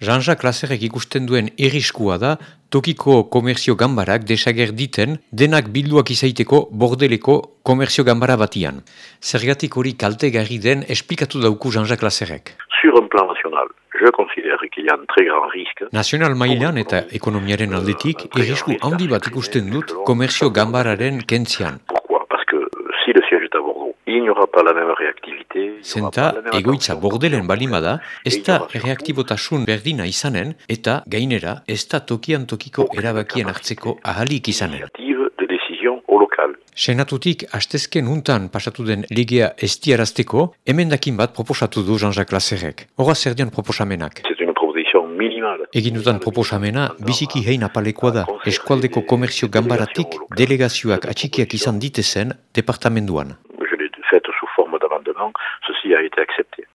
Jean-Jacques Lazerek ikusten duen eriskua da tokiko komerzio gambarak desager diten denak bilduak izaiteko bordeleko komerzio gambara batian. Zergatik hori kalte gari den esplikatu dauku Jean-Jacques Lazerek. Sur un plan national, je considère qu'il y a un très grand risque. National mailan eta ekonomiaren aldetik errisku handi bat ikusten dut komerzio gambararen kentzian. Siège à Bordeaux, il n'y aura pas la même réactivité. Zenta, egoitza bordelen balima da, ez da reaktibotasun berdina izanen, eta gainera, ez da tokian tokiko erabakien hartzeko ahalik izanen. Senatutik astezken untan pasatu den legea estiarazteko, emendakin bat proposatu du Jean-Jacques Lazerek. Horra zer dian proposamenak. Egin dudan proposamena, biziki hein apalekoa da, eskualdeko komerzio gambaratik delegazioak atxikiak izan ditezen departamenduan. Je l'ai fait sous forme d'amendement, ceci a été accepté.